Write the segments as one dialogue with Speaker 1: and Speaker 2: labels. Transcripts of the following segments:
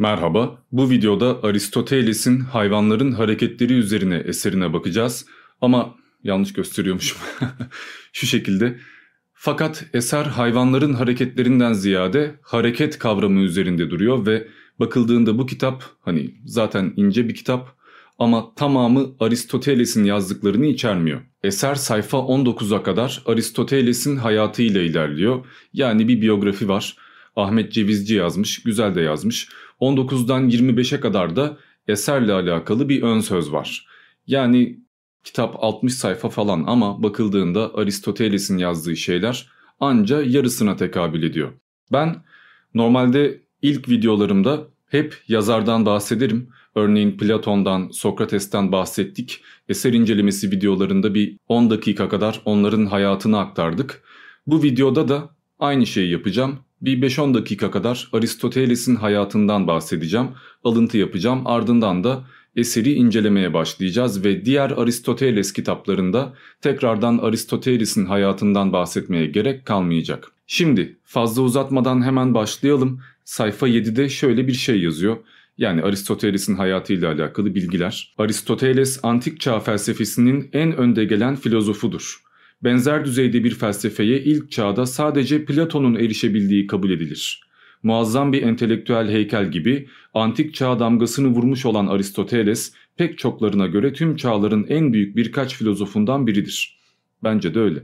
Speaker 1: Merhaba, bu videoda Aristoteles'in hayvanların hareketleri üzerine eserine bakacağız. Ama yanlış gösteriyormuşum. Şu şekilde. Fakat eser hayvanların hareketlerinden ziyade hareket kavramı üzerinde duruyor ve bakıldığında bu kitap hani zaten ince bir kitap ama tamamı Aristoteles'in yazdıklarını içermiyor. Eser sayfa 19'a kadar Aristoteles'in hayatıyla ilerliyor. Yani bir biyografi var. Ahmet Cevizci yazmış, güzel de yazmış. 19'dan 25'e kadar da eserle alakalı bir ön söz var. Yani kitap 60 sayfa falan ama bakıldığında Aristoteles'in yazdığı şeyler anca yarısına tekabül ediyor. Ben normalde ilk videolarımda hep yazardan bahsederim. Örneğin Platon'dan, Sokrates'ten bahsettik. Eser incelemesi videolarında bir 10 dakika kadar onların hayatını aktardık. Bu videoda da aynı şeyi yapacağım. Bir 5-10 dakika kadar Aristoteles'in hayatından bahsedeceğim, alıntı yapacağım. Ardından da eseri incelemeye başlayacağız ve diğer Aristoteles kitaplarında tekrardan Aristoteles'in hayatından bahsetmeye gerek kalmayacak. Şimdi fazla uzatmadan hemen başlayalım. Sayfa 7'de şöyle bir şey yazıyor. Yani Aristoteles'in hayatıyla alakalı bilgiler. Aristoteles antik çağ felsefesinin en önde gelen filozofudur. Benzer düzeyde bir felsefeye ilk çağda sadece Platon'un erişebildiği kabul edilir. Muazzam bir entelektüel heykel gibi antik çağ damgasını vurmuş olan Aristoteles pek çoklarına göre tüm çağların en büyük birkaç filozofundan biridir. Bence de öyle.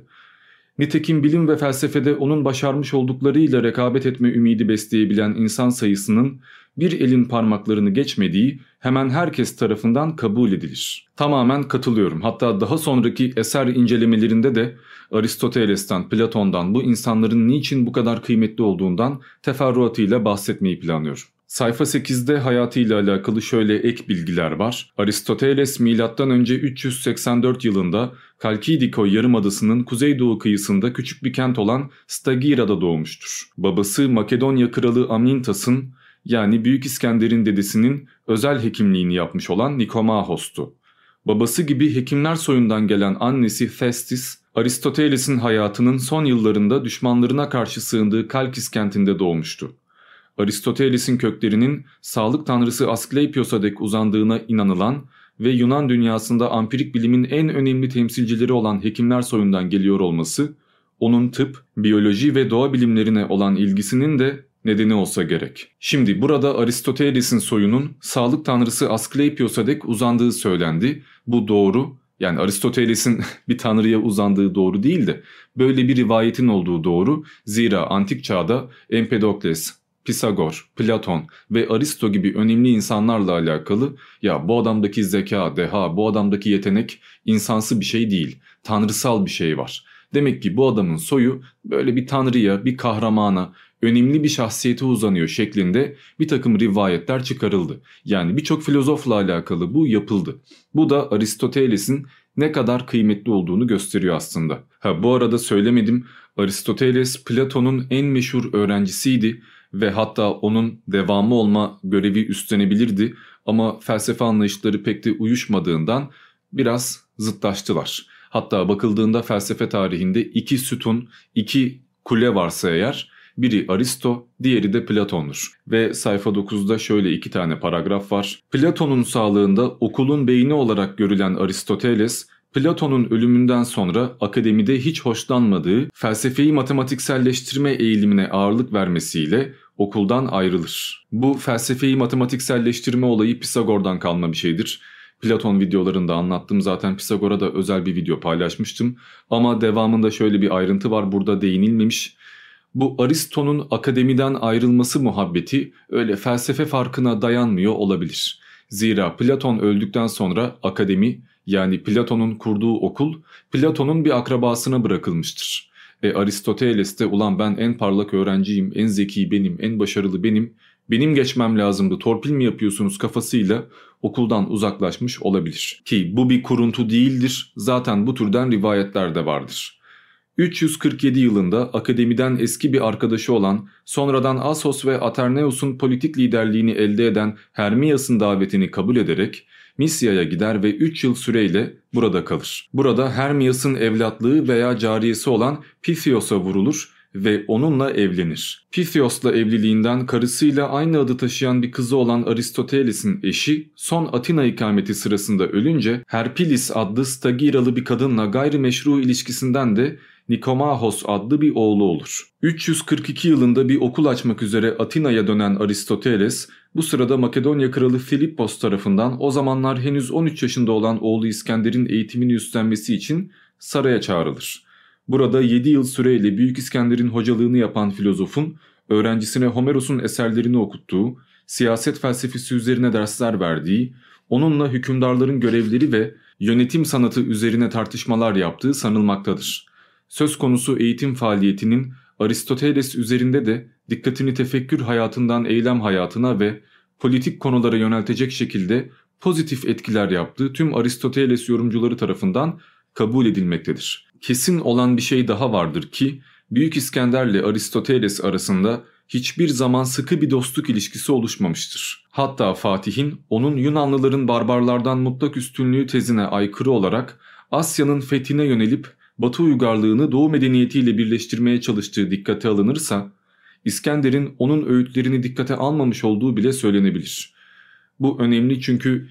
Speaker 1: Nitekim bilim ve felsefede onun başarmış olduklarıyla rekabet etme ümidi besleyebilen insan sayısının bir elin parmaklarını geçmediği hemen herkes tarafından kabul edilir. Tamamen katılıyorum. Hatta daha sonraki eser incelemelerinde de Aristoteles'ten, Platon'dan bu insanların niçin bu kadar kıymetli olduğundan teferruatıyla bahsetmeyi planlıyorum. Sayfa 8'de hayatıyla alakalı şöyle ek bilgiler var. Aristoteles M.Ö. 384 yılında Kalkidiko yarımadasının kuzeydoğu kıyısında küçük bir kent olan Stagira'da doğmuştur. Babası Makedonya kralı Amintas'ın yani Büyük İskender'in dedesinin özel hekimliğini yapmış olan Nikomahos'tu. Babası gibi hekimler soyundan gelen annesi Thestis, Aristoteles'in hayatının son yıllarında düşmanlarına karşı sığındığı Kalkis kentinde doğmuştu. Aristoteles'in köklerinin sağlık tanrısı Asklepios'a dek uzandığına inanılan ve Yunan dünyasında ampirik bilimin en önemli temsilcileri olan hekimler soyundan geliyor olması, onun tıp, biyoloji ve doğa bilimlerine olan ilgisinin de nedeni olsa gerek. Şimdi burada Aristoteles'in soyunun sağlık tanrısı Asklepios'a dek uzandığı söylendi. Bu doğru. Yani Aristoteles'in bir tanrıya uzandığı doğru değil de böyle bir rivayetin olduğu doğru. Zira antik çağda Empedokles, Pisagor, Platon ve Aristo gibi önemli insanlarla alakalı ya bu adamdaki zeka, deha, bu adamdaki yetenek insansı bir şey değil, tanrısal bir şey var. Demek ki bu adamın soyu böyle bir tanrıya, bir kahramana, önemli bir şahsiyete uzanıyor şeklinde bir takım rivayetler çıkarıldı. Yani birçok filozofla alakalı bu yapıldı. Bu da Aristoteles'in ne kadar kıymetli olduğunu gösteriyor aslında. Ha bu arada söylemedim Aristoteles Platon'un en meşhur öğrencisiydi ve hatta onun devamı olma görevi üstlenebilirdi ama felsefe anlayışları pek de uyuşmadığından biraz zıtlaştılar. Hatta bakıldığında felsefe tarihinde iki sütun, iki kule varsa eğer biri Aristo, diğeri de Platon'dur. Ve sayfa 9'da şöyle iki tane paragraf var. Platon'un sağlığında okulun beyni olarak görülen Aristoteles, Platon'un ölümünden sonra akademide hiç hoşlanmadığı felsefeyi matematikselleştirme eğilimine ağırlık vermesiyle okuldan ayrılır. Bu felsefeyi matematikselleştirme olayı Pisagor'dan kalma bir şeydir. Platon videolarında anlattım zaten Pisagor'a da özel bir video paylaşmıştım. Ama devamında şöyle bir ayrıntı var burada değinilmemiş. Bu Aristo'nun akademiden ayrılması muhabbeti öyle felsefe farkına dayanmıyor olabilir. Zira Platon öldükten sonra akademi yani Platon'un kurduğu okul Platon'un bir akrabasına bırakılmıştır. E Aristoteles de ulan ben en parlak öğrenciyim, en zeki benim, en başarılı benim, benim geçmem lazımdı torpil mi yapıyorsunuz kafasıyla okuldan uzaklaşmış olabilir. Ki bu bir kuruntu değildir zaten bu türden rivayetler de vardır. 347 yılında akademiden eski bir arkadaşı olan, sonradan Asos ve Aterneus'un politik liderliğini elde eden Hermias'ın davetini kabul ederek Misya'ya gider ve 3 yıl süreyle burada kalır. Burada Hermias'ın evlatlığı veya cariyesi olan Pithios'a vurulur ve onunla evlenir. Pithios'la evliliğinden karısıyla aynı adı taşıyan bir kızı olan Aristoteles'in eşi son Atina ikameti sırasında ölünce Herpilis adlı Stagiralı bir kadınla gayrimeşru ilişkisinden de Nikomahos adlı bir oğlu olur. 342 yılında bir okul açmak üzere Atina'ya dönen Aristoteles bu sırada Makedonya kralı Filippos tarafından o zamanlar henüz 13 yaşında olan oğlu İskender'in eğitimini üstlenmesi için saraya çağrılır. Burada 7 yıl süreyle Büyük İskender'in hocalığını yapan filozofun öğrencisine Homeros'un eserlerini okuttuğu, siyaset felsefesi üzerine dersler verdiği, onunla hükümdarların görevleri ve yönetim sanatı üzerine tartışmalar yaptığı sanılmaktadır. Söz konusu eğitim faaliyetinin Aristoteles üzerinde de dikkatini tefekkür hayatından eylem hayatına ve politik konulara yöneltecek şekilde pozitif etkiler yaptığı tüm Aristoteles yorumcuları tarafından kabul edilmektedir. Kesin olan bir şey daha vardır ki Büyük İskender ile Aristoteles arasında hiçbir zaman sıkı bir dostluk ilişkisi oluşmamıştır. Hatta Fatih'in onun Yunanlıların barbarlardan mutlak üstünlüğü tezine aykırı olarak Asya'nın fethine yönelip Batı uygarlığını Doğu medeniyetiyle birleştirmeye çalıştığı dikkate alınırsa, İskender'in onun öğütlerini dikkate almamış olduğu bile söylenebilir. Bu önemli çünkü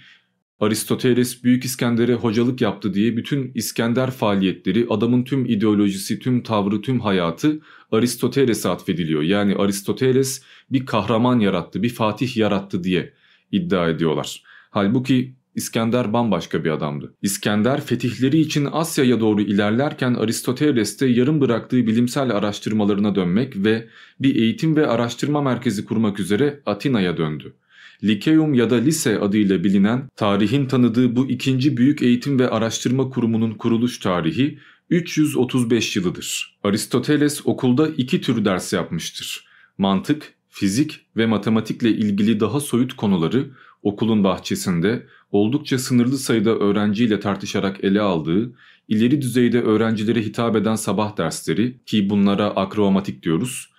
Speaker 1: Aristoteles Büyük İskender'e hocalık yaptı diye bütün İskender faaliyetleri, adamın tüm ideolojisi, tüm tavrı, tüm hayatı Aristoteles'e atfediliyor. Yani Aristoteles bir kahraman yarattı, bir fatih yarattı diye iddia ediyorlar. Halbuki İskender bambaşka bir adamdı. İskender fetihleri için Asya'ya doğru ilerlerken Aristoteles'te yarım bıraktığı bilimsel araştırmalarına dönmek ve bir eğitim ve araştırma merkezi kurmak üzere Atina'ya döndü. Likeum ya da lise adıyla bilinen tarihin tanıdığı bu ikinci büyük eğitim ve araştırma kurumunun kuruluş tarihi 335 yılıdır. Aristoteles okulda iki tür ders yapmıştır. Mantık, fizik ve matematikle ilgili daha soyut konuları okulun bahçesinde oldukça sınırlı sayıda öğrenciyle tartışarak ele aldığı, ileri düzeyde öğrencilere hitap eden sabah dersleri ki bunlara akromatik diyoruz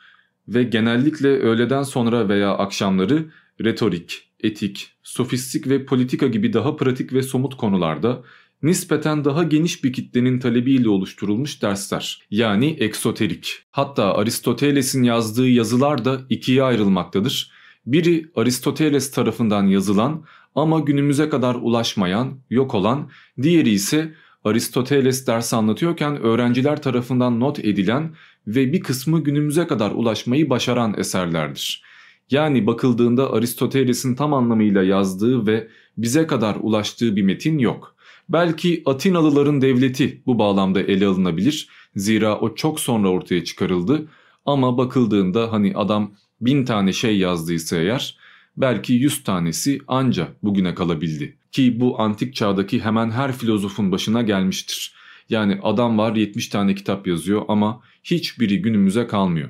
Speaker 1: ve genellikle öğleden sonra veya akşamları retorik, etik, sofistik ve politika gibi daha pratik ve somut konularda nispeten daha geniş bir kitlenin talebiyle oluşturulmuş dersler. Yani eksoterik. Hatta Aristoteles'in yazdığı yazılar da ikiye ayrılmaktadır. Biri Aristoteles tarafından yazılan ama günümüze kadar ulaşmayan, yok olan, diğeri ise Aristoteles ders anlatıyorken öğrenciler tarafından not edilen ve bir kısmı günümüze kadar ulaşmayı başaran eserlerdir. Yani bakıldığında Aristoteles'in tam anlamıyla yazdığı ve bize kadar ulaştığı bir metin yok. Belki Atinalıların devleti bu bağlamda ele alınabilir. Zira o çok sonra ortaya çıkarıldı. Ama bakıldığında hani adam bin tane şey yazdıysa eğer belki yüz tanesi anca bugüne kalabildi. Ki bu antik çağdaki hemen her filozofun başına gelmiştir. Yani adam var 70 tane kitap yazıyor ama hiçbiri günümüze kalmıyor.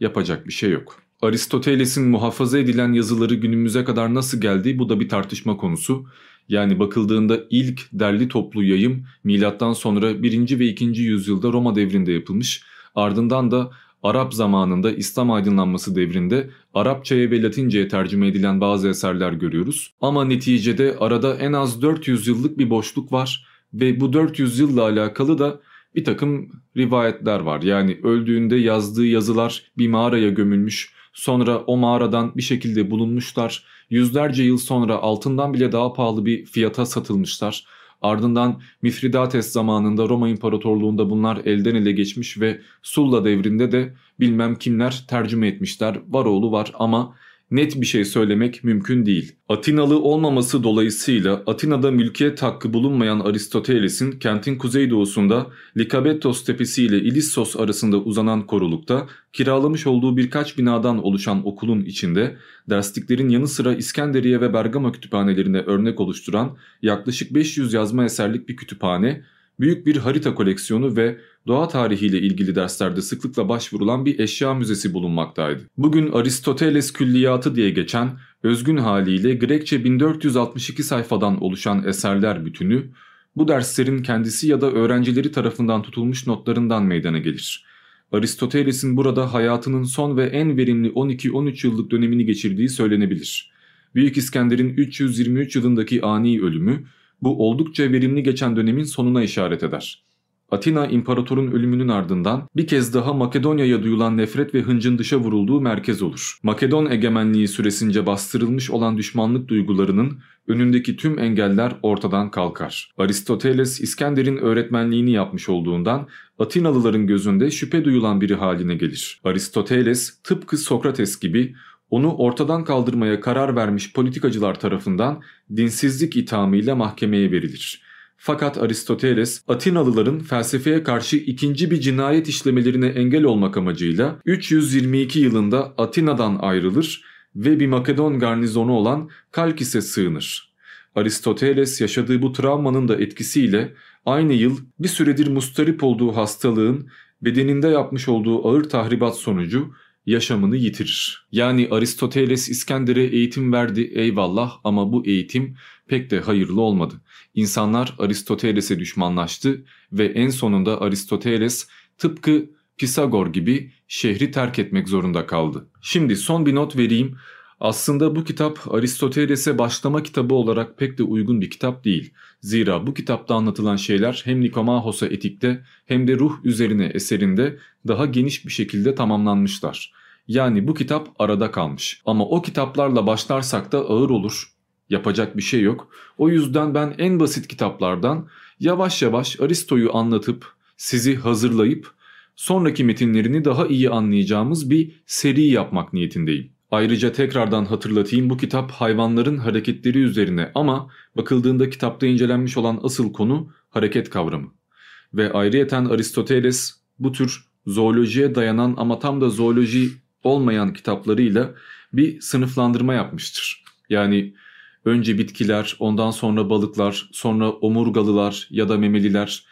Speaker 1: Yapacak bir şey yok. Aristoteles'in muhafaza edilen yazıları günümüze kadar nasıl geldi bu da bir tartışma konusu. Yani bakıldığında ilk derli toplu yayım milattan sonra 1. ve 2. yüzyılda Roma devrinde yapılmış. Ardından da Arap zamanında İslam aydınlanması devrinde Arapçaya ve Latince'ye tercüme edilen bazı eserler görüyoruz. Ama neticede arada en az 400 yıllık bir boşluk var ve bu 400 yılla alakalı da bir takım rivayetler var. Yani öldüğünde yazdığı yazılar bir mağaraya gömülmüş, sonra o mağaradan bir şekilde bulunmuşlar. Yüzlerce yıl sonra altından bile daha pahalı bir fiyata satılmışlar. Ardından Mithridates zamanında Roma İmparatorluğu'nda bunlar elden ele geçmiş ve Sulla devrinde de bilmem kimler tercüme etmişler. Var oğlu var ama net bir şey söylemek mümkün değil. Atinalı olmaması dolayısıyla Atina'da mülkiyet hakkı bulunmayan Aristoteles'in kentin kuzeydoğusunda Likabetos tepesi ile Ilissos arasında uzanan korulukta kiralamış olduğu birkaç binadan oluşan okulun içinde dersliklerin yanı sıra İskenderiye ve Bergama kütüphanelerine örnek oluşturan yaklaşık 500 yazma eserlik bir kütüphane, büyük bir harita koleksiyonu ve doğa tarihiyle ilgili derslerde sıklıkla başvurulan bir eşya müzesi bulunmaktaydı. Bugün Aristoteles külliyatı diye geçen özgün haliyle Grekçe 1462 sayfadan oluşan eserler bütünü bu derslerin kendisi ya da öğrencileri tarafından tutulmuş notlarından meydana gelir. Aristoteles'in burada hayatının son ve en verimli 12-13 yıllık dönemini geçirdiği söylenebilir. Büyük İskender'in 323 yılındaki ani ölümü bu oldukça verimli geçen dönemin sonuna işaret eder. Atina imparatorun ölümünün ardından bir kez daha Makedonya'ya duyulan nefret ve hıncın dışa vurulduğu merkez olur. Makedon egemenliği süresince bastırılmış olan düşmanlık duygularının önündeki tüm engeller ortadan kalkar. Aristoteles İskender'in öğretmenliğini yapmış olduğundan Atinalıların gözünde şüphe duyulan biri haline gelir. Aristoteles tıpkı Sokrates gibi onu ortadan kaldırmaya karar vermiş politikacılar tarafından dinsizlik ithamıyla mahkemeye verilir. Fakat Aristoteles Atinalıların felsefeye karşı ikinci bir cinayet işlemelerine engel olmak amacıyla 322 yılında Atina'dan ayrılır ve bir Makedon garnizonu olan Kalkis'e sığınır. Aristoteles yaşadığı bu travmanın da etkisiyle aynı yıl bir süredir mustarip olduğu hastalığın bedeninde yapmış olduğu ağır tahribat sonucu yaşamını yitirir. Yani Aristoteles İskender'e eğitim verdi eyvallah ama bu eğitim pek de hayırlı olmadı. İnsanlar Aristoteles'e düşmanlaştı ve en sonunda Aristoteles tıpkı Pisagor gibi şehri terk etmek zorunda kaldı. Şimdi son bir not vereyim. Aslında bu kitap Aristoteles'e başlama kitabı olarak pek de uygun bir kitap değil. Zira bu kitapta anlatılan şeyler hem Nikomahos'a etikte hem de ruh üzerine eserinde daha geniş bir şekilde tamamlanmışlar. Yani bu kitap arada kalmış. Ama o kitaplarla başlarsak da ağır olur. Yapacak bir şey yok. O yüzden ben en basit kitaplardan yavaş yavaş Aristo'yu anlatıp sizi hazırlayıp sonraki metinlerini daha iyi anlayacağımız bir seri yapmak niyetindeyim. Ayrıca tekrardan hatırlatayım bu kitap hayvanların hareketleri üzerine ama bakıldığında kitapta incelenmiş olan asıl konu hareket kavramı. Ve ayrıyeten Aristoteles bu tür zoolojiye dayanan ama tam da zooloji olmayan kitaplarıyla bir sınıflandırma yapmıştır. Yani önce bitkiler, ondan sonra balıklar, sonra omurgalılar ya da memeliler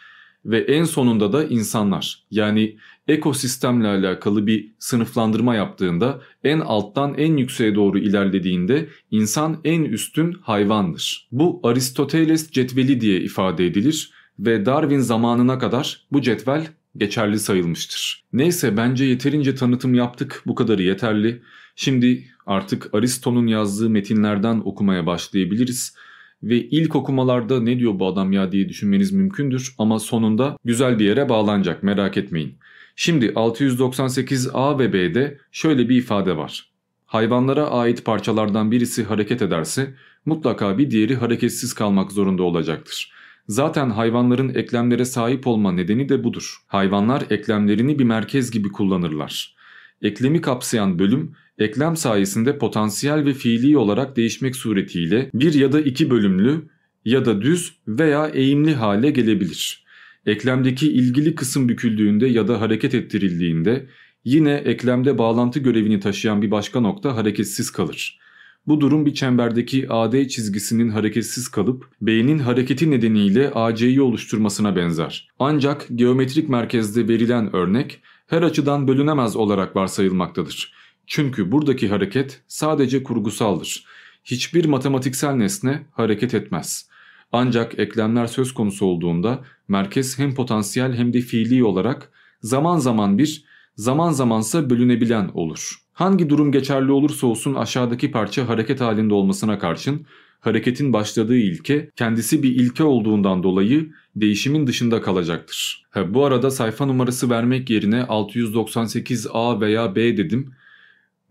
Speaker 1: ve en sonunda da insanlar. Yani ekosistemle alakalı bir sınıflandırma yaptığında en alttan en yükseğe doğru ilerlediğinde insan en üstün hayvandır. Bu Aristoteles cetveli diye ifade edilir ve Darwin zamanına kadar bu cetvel geçerli sayılmıştır. Neyse bence yeterince tanıtım yaptık bu kadarı yeterli. Şimdi artık Aristo'nun yazdığı metinlerden okumaya başlayabiliriz. Ve ilk okumalarda ne diyor bu adam ya diye düşünmeniz mümkündür ama sonunda güzel bir yere bağlanacak merak etmeyin. Şimdi 698a ve b'de şöyle bir ifade var. Hayvanlara ait parçalardan birisi hareket ederse mutlaka bir diğeri hareketsiz kalmak zorunda olacaktır. Zaten hayvanların eklemlere sahip olma nedeni de budur. Hayvanlar eklemlerini bir merkez gibi kullanırlar. Eklemi kapsayan bölüm eklem sayesinde potansiyel ve fiili olarak değişmek suretiyle bir ya da iki bölümlü ya da düz veya eğimli hale gelebilir. Eklemdeki ilgili kısım büküldüğünde ya da hareket ettirildiğinde yine eklemde bağlantı görevini taşıyan bir başka nokta hareketsiz kalır. Bu durum bir çemberdeki AD çizgisinin hareketsiz kalıp beynin hareketi nedeniyle AC'yi oluşturmasına benzer. Ancak geometrik merkezde verilen örnek her açıdan bölünemez olarak varsayılmaktadır. Çünkü buradaki hareket sadece kurgusaldır. Hiçbir matematiksel nesne hareket etmez. Ancak eklemler söz konusu olduğunda merkez hem potansiyel hem de fiili olarak zaman zaman bir, zaman zamansa bölünebilen olur. Hangi durum geçerli olursa olsun aşağıdaki parça hareket halinde olmasına karşın hareketin başladığı ilke kendisi bir ilke olduğundan dolayı değişimin dışında kalacaktır. Ha, bu arada sayfa numarası vermek yerine 698A veya B dedim.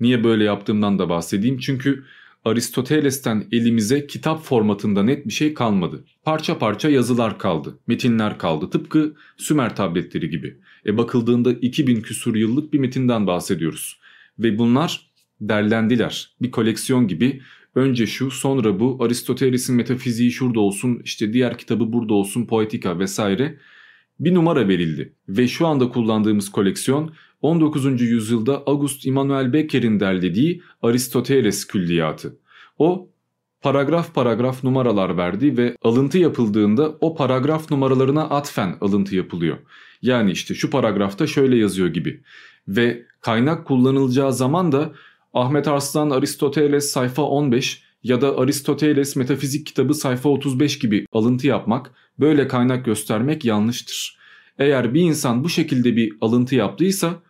Speaker 1: Niye böyle yaptığımdan da bahsedeyim. Çünkü Aristoteles'ten elimize kitap formatında net bir şey kalmadı. Parça parça yazılar kaldı, metinler kaldı. Tıpkı Sümer tabletleri gibi. E bakıldığında 2000 küsur yıllık bir metinden bahsediyoruz. Ve bunlar derlendiler. Bir koleksiyon gibi önce şu sonra bu Aristoteles'in metafiziği şurada olsun işte diğer kitabı burada olsun Poetika vesaire bir numara verildi. Ve şu anda kullandığımız koleksiyon 19. yüzyılda August Immanuel Becker'in derlediği Aristoteles külliyatı. O paragraf paragraf numaralar verdi ve alıntı yapıldığında o paragraf numaralarına atfen alıntı yapılıyor. Yani işte şu paragrafta şöyle yazıyor gibi. Ve kaynak kullanılacağı zaman da Ahmet Arslan Aristoteles sayfa 15 ya da Aristoteles metafizik kitabı sayfa 35 gibi alıntı yapmak, böyle kaynak göstermek yanlıştır. Eğer bir insan bu şekilde bir alıntı yaptıysa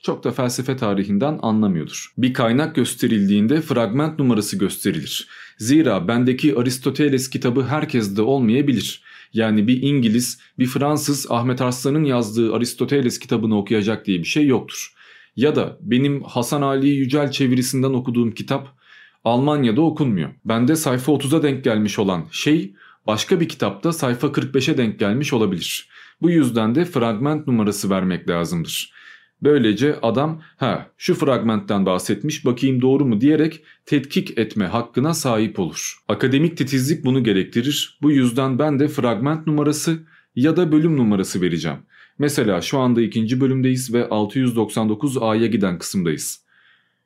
Speaker 1: Çok da felsefe tarihinden anlamıyordur. Bir kaynak gösterildiğinde fragment numarası gösterilir. Zira bendeki Aristoteles kitabı herkeste olmayabilir. Yani bir İngiliz, bir Fransız Ahmet Arslan'ın yazdığı Aristoteles kitabını okuyacak diye bir şey yoktur. Ya da benim Hasan Ali Yücel çevirisinden okuduğum kitap Almanya'da okunmuyor. Bende sayfa 30'a denk gelmiş olan şey başka bir kitapta sayfa 45'e denk gelmiş olabilir. Bu yüzden de fragment numarası vermek lazımdır. Böylece adam ha şu fragmentten bahsetmiş bakayım doğru mu diyerek tetkik etme hakkına sahip olur. Akademik titizlik bunu gerektirir. Bu yüzden ben de fragment numarası ya da bölüm numarası vereceğim. Mesela şu anda ikinci bölümdeyiz ve 699A'ya giden kısımdayız.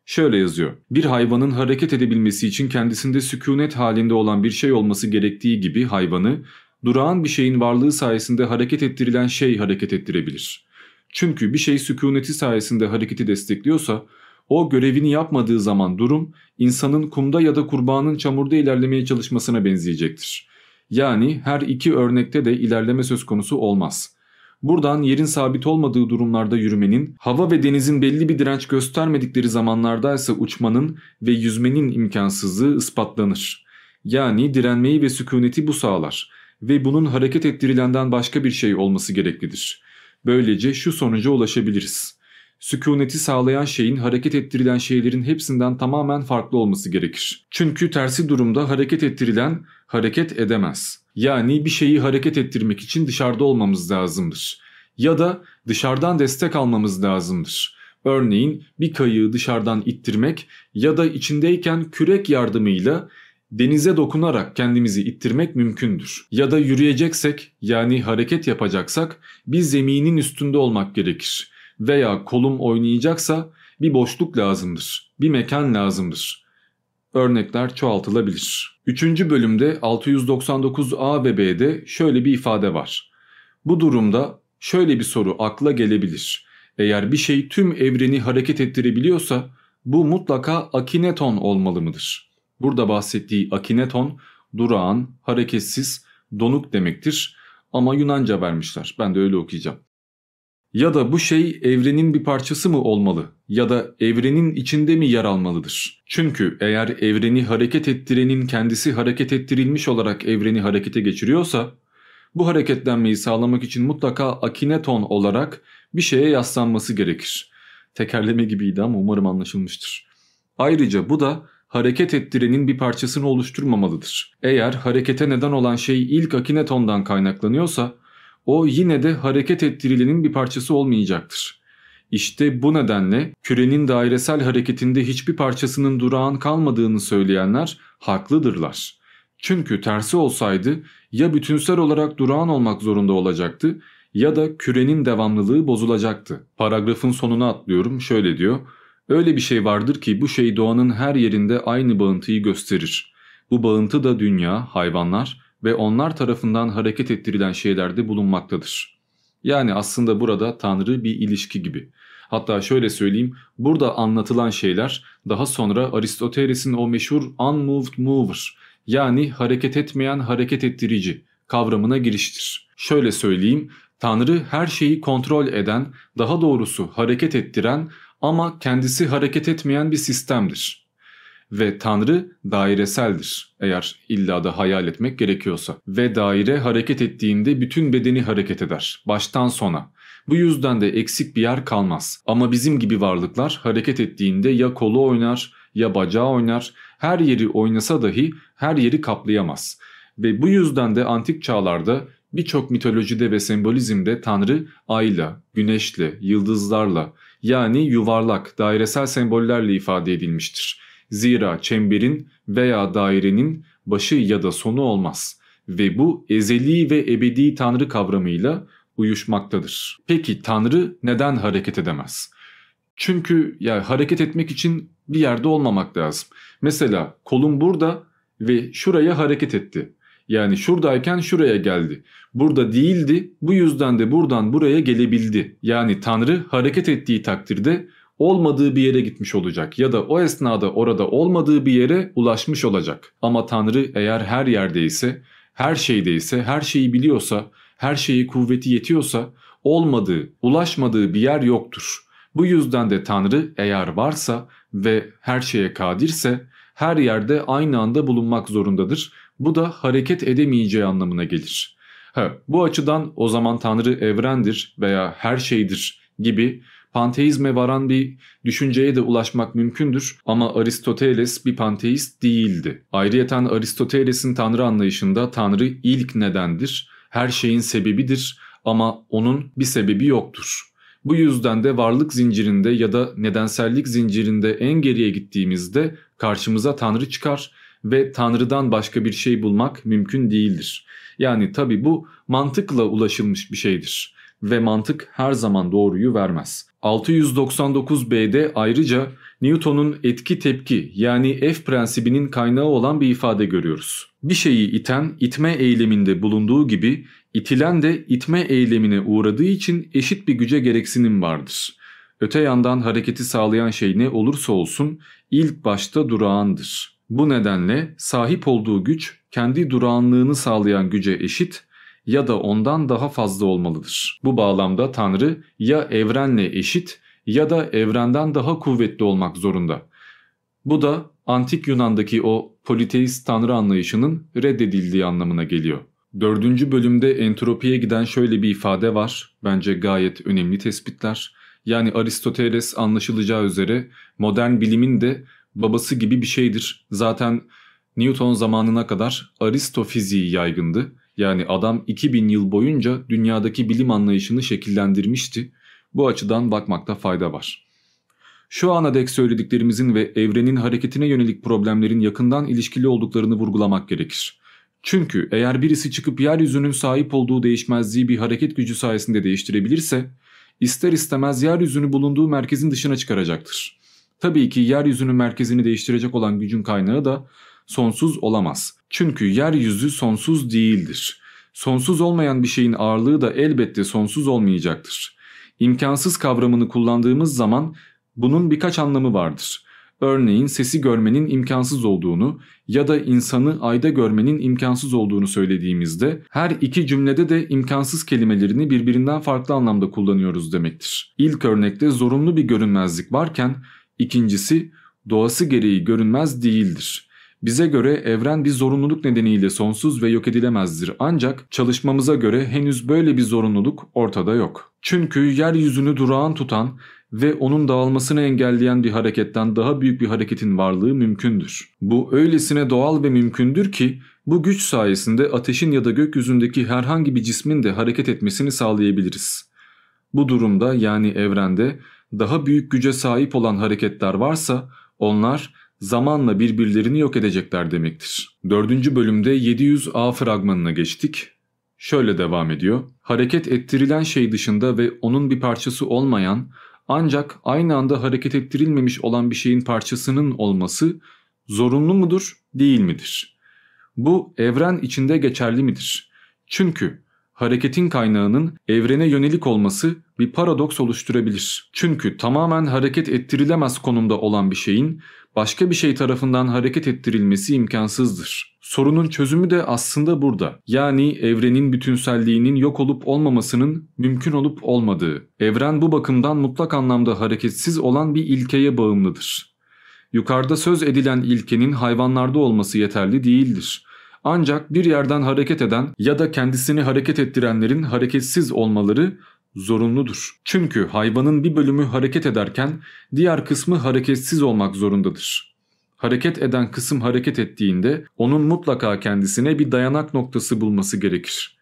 Speaker 1: Şöyle yazıyor. Bir hayvanın hareket edebilmesi için kendisinde sükunet halinde olan bir şey olması gerektiği gibi hayvanı, durağan bir şeyin varlığı sayesinde hareket ettirilen şey hareket ettirebilir. Çünkü bir şey sükuneti sayesinde hareketi destekliyorsa, o görevini yapmadığı zaman durum, insanın kumda ya da kurbanın çamurda ilerlemeye çalışmasına benzeyecektir. Yani her iki örnekte de ilerleme söz konusu olmaz.'' Buradan yerin sabit olmadığı durumlarda yürümenin, hava ve denizin belli bir direnç göstermedikleri zamanlardaysa uçmanın ve yüzmenin imkansızlığı ispatlanır. Yani direnmeyi ve sükuneti bu sağlar ve bunun hareket ettirilenden başka bir şey olması gereklidir. Böylece şu sonuca ulaşabiliriz. Sükuneti sağlayan şeyin hareket ettirilen şeylerin hepsinden tamamen farklı olması gerekir. Çünkü tersi durumda hareket ettirilen hareket edemez. Yani bir şeyi hareket ettirmek için dışarıda olmamız lazımdır. Ya da dışarıdan destek almamız lazımdır. Örneğin bir kayığı dışarıdan ittirmek ya da içindeyken kürek yardımıyla denize dokunarak kendimizi ittirmek mümkündür. Ya da yürüyeceksek yani hareket yapacaksak bir zeminin üstünde olmak gerekir. Veya kolum oynayacaksa bir boşluk lazımdır, bir mekan lazımdır. Örnekler çoğaltılabilir. Üçüncü bölümde 699a ve b'de şöyle bir ifade var. Bu durumda şöyle bir soru akla gelebilir. Eğer bir şey tüm evreni hareket ettirebiliyorsa bu mutlaka akineton olmalı mıdır? Burada bahsettiği akineton durağan, hareketsiz, donuk demektir ama Yunanca vermişler. Ben de öyle okuyacağım. Ya da bu şey evrenin bir parçası mı olmalı ya da evrenin içinde mi yer almalıdır? Çünkü eğer evreni hareket ettirenin kendisi hareket ettirilmiş olarak evreni harekete geçiriyorsa bu hareketlenmeyi sağlamak için mutlaka akineton olarak bir şeye yaslanması gerekir. Tekerleme gibiydi ama umarım anlaşılmıştır. Ayrıca bu da hareket ettirenin bir parçasını oluşturmamalıdır. Eğer harekete neden olan şey ilk akinetondan kaynaklanıyorsa o yine de hareket ettirilenin bir parçası olmayacaktır. İşte bu nedenle kürenin dairesel hareketinde hiçbir parçasının durağan kalmadığını söyleyenler haklıdırlar. Çünkü tersi olsaydı ya bütünsel olarak durağan olmak zorunda olacaktı ya da kürenin devamlılığı bozulacaktı. Paragrafın sonuna atlıyorum şöyle diyor. Öyle bir şey vardır ki bu şey doğanın her yerinde aynı bağıntıyı gösterir. Bu bağıntı da dünya, hayvanlar ve onlar tarafından hareket ettirilen şeylerde bulunmaktadır. Yani aslında burada Tanrı bir ilişki gibi. Hatta şöyle söyleyeyim, burada anlatılan şeyler daha sonra Aristoteles'in o meşhur unmoved mover yani hareket etmeyen hareket ettirici kavramına giriştir. Şöyle söyleyeyim, Tanrı her şeyi kontrol eden, daha doğrusu hareket ettiren ama kendisi hareket etmeyen bir sistemdir. Ve Tanrı daireseldir eğer illa da hayal etmek gerekiyorsa. Ve daire hareket ettiğinde bütün bedeni hareket eder baştan sona. Bu yüzden de eksik bir yer kalmaz. Ama bizim gibi varlıklar hareket ettiğinde ya kolu oynar ya bacağı oynar. Her yeri oynasa dahi her yeri kaplayamaz. Ve bu yüzden de antik çağlarda birçok mitolojide ve sembolizmde Tanrı ayla, güneşle, yıldızlarla yani yuvarlak, dairesel sembollerle ifade edilmiştir. Zira çemberin veya dairenin başı ya da sonu olmaz ve bu ezeli ve ebedi tanrı kavramıyla uyuşmaktadır. Peki tanrı neden hareket edemez? Çünkü ya hareket etmek için bir yerde olmamak lazım. Mesela kolum burada ve şuraya hareket etti. Yani şuradayken şuraya geldi. Burada değildi bu yüzden de buradan buraya gelebildi. Yani Tanrı hareket ettiği takdirde olmadığı bir yere gitmiş olacak ya da o esnada orada olmadığı bir yere ulaşmış olacak. Ama Tanrı eğer her yerdeyse, her şeydeyse, her şeyi biliyorsa, her şeyi kuvveti yetiyorsa olmadığı, ulaşmadığı bir yer yoktur. Bu yüzden de Tanrı eğer varsa ve her şeye kadirse her yerde aynı anda bulunmak zorundadır. Bu da hareket edemeyeceği anlamına gelir. Ha, bu açıdan o zaman Tanrı evrendir veya her şeydir gibi panteizme varan bir düşünceye de ulaşmak mümkündür ama Aristoteles bir panteist değildi. Ayrıyeten Aristoteles'in Tanrı anlayışında Tanrı ilk nedendir, her şeyin sebebidir ama onun bir sebebi yoktur. Bu yüzden de varlık zincirinde ya da nedensellik zincirinde en geriye gittiğimizde karşımıza Tanrı çıkar ve Tanrı'dan başka bir şey bulmak mümkün değildir. Yani tabi bu mantıkla ulaşılmış bir şeydir ve mantık her zaman doğruyu vermez. 699b'de ayrıca Newton'un etki tepki yani F prensibinin kaynağı olan bir ifade görüyoruz. Bir şeyi iten itme eyleminde bulunduğu gibi itilen de itme eylemine uğradığı için eşit bir güce gereksinim vardır. Öte yandan hareketi sağlayan şey ne olursa olsun ilk başta durağandır. Bu nedenle sahip olduğu güç kendi durağanlığını sağlayan güce eşit ya da ondan daha fazla olmalıdır. Bu bağlamda Tanrı ya evrenle eşit ya da evrenden daha kuvvetli olmak zorunda. Bu da antik Yunan'daki o politeist tanrı anlayışının reddedildiği anlamına geliyor. Dördüncü bölümde entropiye giden şöyle bir ifade var. Bence gayet önemli tespitler. Yani Aristoteles anlaşılacağı üzere modern bilimin de babası gibi bir şeydir. Zaten Newton zamanına kadar Aristofiziği yaygındı. Yani adam 2000 yıl boyunca dünyadaki bilim anlayışını şekillendirmişti. Bu açıdan bakmakta fayda var. Şu ana dek söylediklerimizin ve evrenin hareketine yönelik problemlerin yakından ilişkili olduklarını vurgulamak gerekir. Çünkü eğer birisi çıkıp yeryüzünün sahip olduğu değişmezliği bir hareket gücü sayesinde değiştirebilirse, ister istemez yeryüzünü bulunduğu merkezin dışına çıkaracaktır. Tabii ki yeryüzünün merkezini değiştirecek olan gücün kaynağı da sonsuz olamaz. Çünkü yeryüzü sonsuz değildir. Sonsuz olmayan bir şeyin ağırlığı da elbette sonsuz olmayacaktır. İmkansız kavramını kullandığımız zaman bunun birkaç anlamı vardır. Örneğin sesi görmenin imkansız olduğunu ya da insanı ayda görmenin imkansız olduğunu söylediğimizde her iki cümlede de imkansız kelimelerini birbirinden farklı anlamda kullanıyoruz demektir. İlk örnekte zorunlu bir görünmezlik varken ikincisi doğası gereği görünmez değildir. Bize göre evren bir zorunluluk nedeniyle sonsuz ve yok edilemezdir ancak çalışmamıza göre henüz böyle bir zorunluluk ortada yok. Çünkü yeryüzünü durağan tutan ve onun dağılmasını engelleyen bir hareketten daha büyük bir hareketin varlığı mümkündür. Bu öylesine doğal ve mümkündür ki bu güç sayesinde ateşin ya da gökyüzündeki herhangi bir cismin de hareket etmesini sağlayabiliriz. Bu durumda yani evrende daha büyük güce sahip olan hareketler varsa onlar zamanla birbirlerini yok edecekler demektir. Dördüncü bölümde 700A fragmanına geçtik. Şöyle devam ediyor. Hareket ettirilen şey dışında ve onun bir parçası olmayan ancak aynı anda hareket ettirilmemiş olan bir şeyin parçasının olması zorunlu mudur, değil midir? Bu evren içinde geçerli midir? Çünkü hareketin kaynağının evrene yönelik olması bir paradoks oluşturabilir. Çünkü tamamen hareket ettirilemez konumda olan bir şeyin başka bir şey tarafından hareket ettirilmesi imkansızdır. Sorunun çözümü de aslında burada. Yani evrenin bütünselliğinin yok olup olmamasının mümkün olup olmadığı. Evren bu bakımdan mutlak anlamda hareketsiz olan bir ilkeye bağımlıdır. Yukarıda söz edilen ilkenin hayvanlarda olması yeterli değildir. Ancak bir yerden hareket eden ya da kendisini hareket ettirenlerin hareketsiz olmaları zorunludur. Çünkü hayvanın bir bölümü hareket ederken diğer kısmı hareketsiz olmak zorundadır. Hareket eden kısım hareket ettiğinde onun mutlaka kendisine bir dayanak noktası bulması gerekir.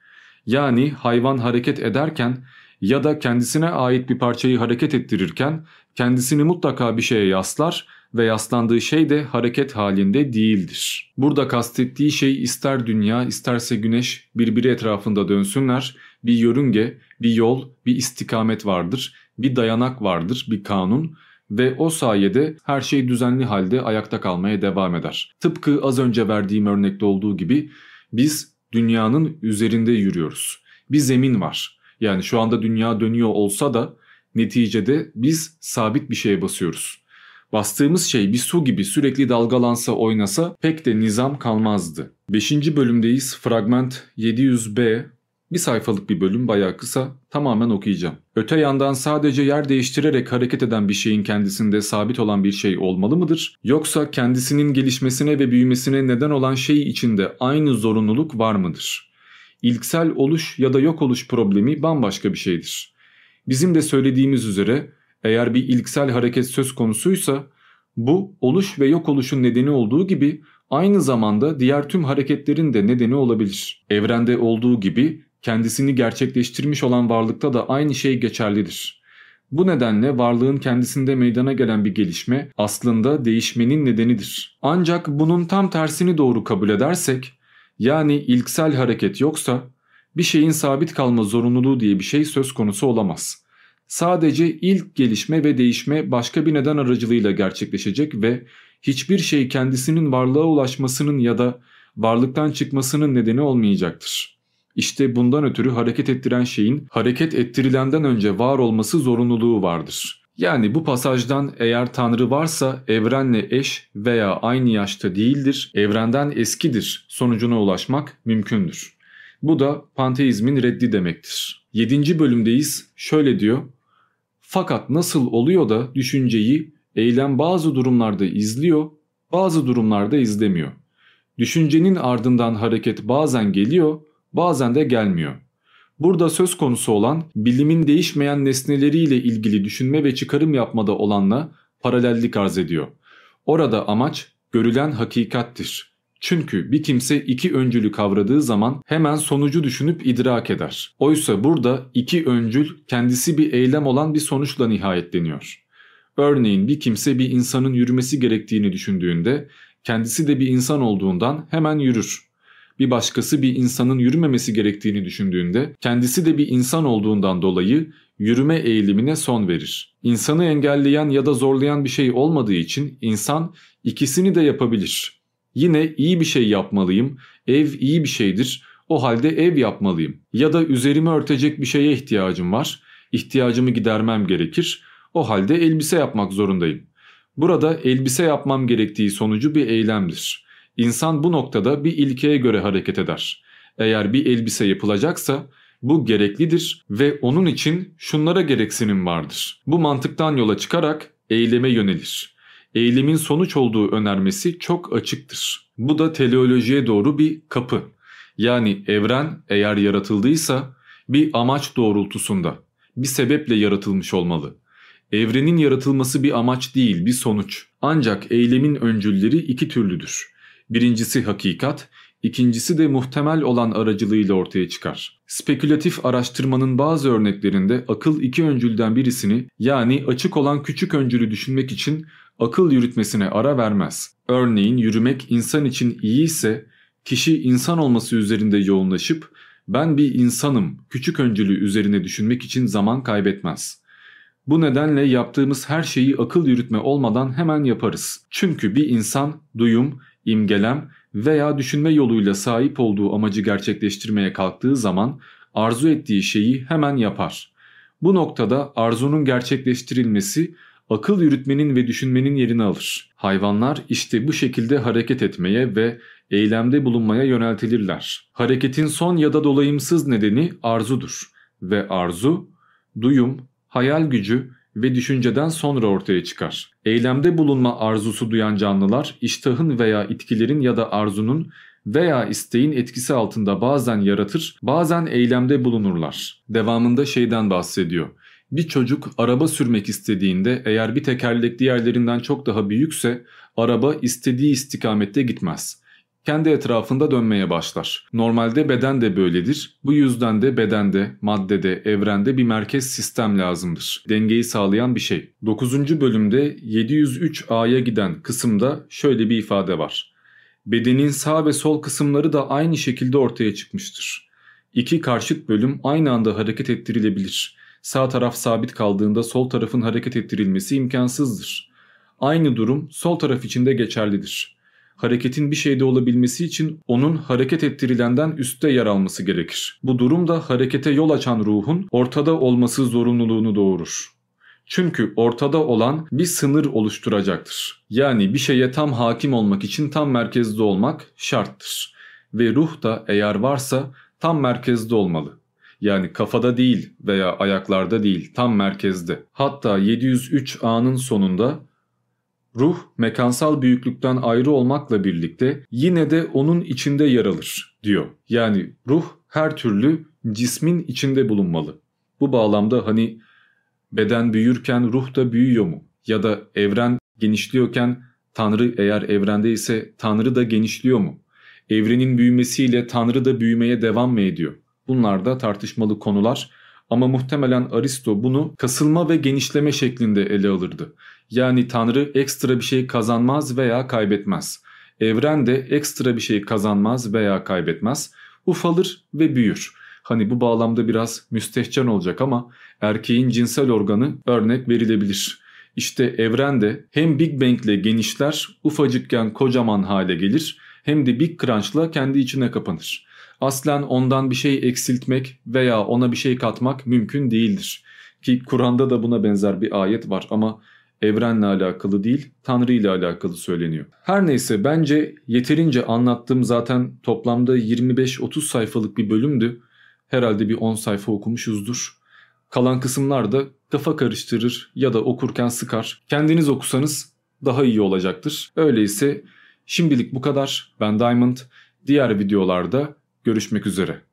Speaker 1: Yani hayvan hareket ederken ya da kendisine ait bir parçayı hareket ettirirken kendisini mutlaka bir şeye yaslar ve yaslandığı şey de hareket halinde değildir. Burada kastettiği şey ister dünya isterse güneş birbiri etrafında dönsünler bir yörünge, bir yol, bir istikamet vardır, bir dayanak vardır, bir kanun ve o sayede her şey düzenli halde ayakta kalmaya devam eder. Tıpkı az önce verdiğim örnekte olduğu gibi biz dünyanın üzerinde yürüyoruz. Bir zemin var. Yani şu anda dünya dönüyor olsa da neticede biz sabit bir şeye basıyoruz. Bastığımız şey bir su gibi sürekli dalgalansa oynasa pek de nizam kalmazdı. 5. bölümdeyiz. Fragment 700b Bir sayfalık bir bölüm bayağı kısa tamamen okuyacağım. Öte yandan sadece yer değiştirerek hareket eden bir şeyin kendisinde sabit olan bir şey olmalı mıdır? Yoksa kendisinin gelişmesine ve büyümesine neden olan şey içinde aynı zorunluluk var mıdır? İlksel oluş ya da yok oluş problemi bambaşka bir şeydir. Bizim de söylediğimiz üzere eğer bir ilksel hareket söz konusuysa bu oluş ve yok oluşun nedeni olduğu gibi aynı zamanda diğer tüm hareketlerin de nedeni olabilir. Evrende olduğu gibi kendisini gerçekleştirmiş olan varlıkta da aynı şey geçerlidir. Bu nedenle varlığın kendisinde meydana gelen bir gelişme aslında değişmenin nedenidir. Ancak bunun tam tersini doğru kabul edersek, yani ilksel hareket yoksa bir şeyin sabit kalma zorunluluğu diye bir şey söz konusu olamaz. Sadece ilk gelişme ve değişme başka bir neden aracılığıyla gerçekleşecek ve hiçbir şey kendisinin varlığa ulaşmasının ya da varlıktan çıkmasının nedeni olmayacaktır. İşte bundan ötürü hareket ettiren şeyin hareket ettirilenden önce var olması zorunluluğu vardır. Yani bu pasajdan eğer Tanrı varsa evrenle eş veya aynı yaşta değildir, evrenden eskidir sonucuna ulaşmak mümkündür. Bu da panteizmin reddi demektir. 7. bölümdeyiz. Şöyle diyor. Fakat nasıl oluyor da düşünceyi eylem bazı durumlarda izliyor, bazı durumlarda izlemiyor. Düşüncenin ardından hareket bazen geliyor, bazen de gelmiyor. Burada söz konusu olan bilimin değişmeyen nesneleriyle ilgili düşünme ve çıkarım yapmada olanla paralellik arz ediyor. Orada amaç görülen hakikattir. Çünkü bir kimse iki öncülü kavradığı zaman hemen sonucu düşünüp idrak eder. Oysa burada iki öncül kendisi bir eylem olan bir sonuçla nihayetleniyor. Örneğin bir kimse bir insanın yürümesi gerektiğini düşündüğünde kendisi de bir insan olduğundan hemen yürür. Bir başkası bir insanın yürümemesi gerektiğini düşündüğünde kendisi de bir insan olduğundan dolayı yürüme eğilimine son verir. İnsanı engelleyen ya da zorlayan bir şey olmadığı için insan ikisini de yapabilir. Yine iyi bir şey yapmalıyım, ev iyi bir şeydir, o halde ev yapmalıyım. Ya da üzerimi örtecek bir şeye ihtiyacım var, ihtiyacımı gidermem gerekir, o halde elbise yapmak zorundayım. Burada elbise yapmam gerektiği sonucu bir eylemdir. İnsan bu noktada bir ilkeye göre hareket eder. Eğer bir elbise yapılacaksa bu gereklidir ve onun için şunlara gereksinim vardır. Bu mantıktan yola çıkarak eyleme yönelir. Eylemin sonuç olduğu önermesi çok açıktır. Bu da teleolojiye doğru bir kapı. Yani evren eğer yaratıldıysa bir amaç doğrultusunda, bir sebeple yaratılmış olmalı. Evrenin yaratılması bir amaç değil, bir sonuç. Ancak eylemin öncülleri iki türlüdür. Birincisi hakikat, ikincisi de muhtemel olan aracılığıyla ortaya çıkar. Spekülatif araştırmanın bazı örneklerinde akıl iki öncülden birisini yani açık olan küçük öncülü düşünmek için akıl yürütmesine ara vermez. Örneğin yürümek insan için iyi ise kişi insan olması üzerinde yoğunlaşıp ben bir insanım küçük öncülü üzerine düşünmek için zaman kaybetmez. Bu nedenle yaptığımız her şeyi akıl yürütme olmadan hemen yaparız. Çünkü bir insan duyum, imgelem veya düşünme yoluyla sahip olduğu amacı gerçekleştirmeye kalktığı zaman arzu ettiği şeyi hemen yapar. Bu noktada arzunun gerçekleştirilmesi akıl yürütmenin ve düşünmenin yerini alır. Hayvanlar işte bu şekilde hareket etmeye ve eylemde bulunmaya yöneltilirler. Hareketin son ya da dolayımsız nedeni arzudur ve arzu, duyum, hayal gücü ve düşünceden sonra ortaya çıkar. Eylemde bulunma arzusu duyan canlılar iştahın veya itkilerin ya da arzunun veya isteğin etkisi altında bazen yaratır, bazen eylemde bulunurlar. Devamında şeyden bahsediyor. Bir çocuk araba sürmek istediğinde eğer bir tekerlek diğerlerinden çok daha büyükse araba istediği istikamette gitmez kendi etrafında dönmeye başlar. Normalde beden de böyledir. Bu yüzden de bedende, maddede, evrende bir merkez sistem lazımdır. Dengeyi sağlayan bir şey. 9. bölümde 703A'ya giden kısımda şöyle bir ifade var. Bedenin sağ ve sol kısımları da aynı şekilde ortaya çıkmıştır. İki karşıt bölüm aynı anda hareket ettirilebilir. Sağ taraf sabit kaldığında sol tarafın hareket ettirilmesi imkansızdır. Aynı durum sol taraf için de geçerlidir hareketin bir şeyde olabilmesi için onun hareket ettirilenden üstte yer alması gerekir. Bu durum da harekete yol açan ruhun ortada olması zorunluluğunu doğurur. Çünkü ortada olan bir sınır oluşturacaktır. Yani bir şeye tam hakim olmak için tam merkezde olmak şarttır. Ve ruh da eğer varsa tam merkezde olmalı. Yani kafada değil veya ayaklarda değil, tam merkezde. Hatta 703 A'nın sonunda ruh mekansal büyüklükten ayrı olmakla birlikte yine de onun içinde yer alır diyor. Yani ruh her türlü cismin içinde bulunmalı. Bu bağlamda hani beden büyürken ruh da büyüyor mu? Ya da evren genişliyorken Tanrı eğer evrende ise Tanrı da genişliyor mu? Evrenin büyümesiyle Tanrı da büyümeye devam mı ediyor? Bunlar da tartışmalı konular ama muhtemelen Aristo bunu kasılma ve genişleme şeklinde ele alırdı. Yani Tanrı ekstra bir şey kazanmaz veya kaybetmez. Evren de ekstra bir şey kazanmaz veya kaybetmez. Ufalır ve büyür. Hani bu bağlamda biraz müstehcen olacak ama erkeğin cinsel organı örnek verilebilir. İşte evren de hem Big Bang ile genişler, ufacıkken kocaman hale gelir hem de Big Crunch'la kendi içine kapanır. Aslen ondan bir şey eksiltmek veya ona bir şey katmak mümkün değildir. Ki Kur'an'da da buna benzer bir ayet var ama evrenle alakalı değil Tanrı ile alakalı söyleniyor. Her neyse bence yeterince anlattığım zaten toplamda 25-30 sayfalık bir bölümdü. Herhalde bir 10 sayfa okumuşuzdur. Kalan kısımlar da kafa karıştırır ya da okurken sıkar. Kendiniz okusanız daha iyi olacaktır. Öyleyse şimdilik bu kadar. Ben Diamond. Diğer videolarda görüşmek üzere.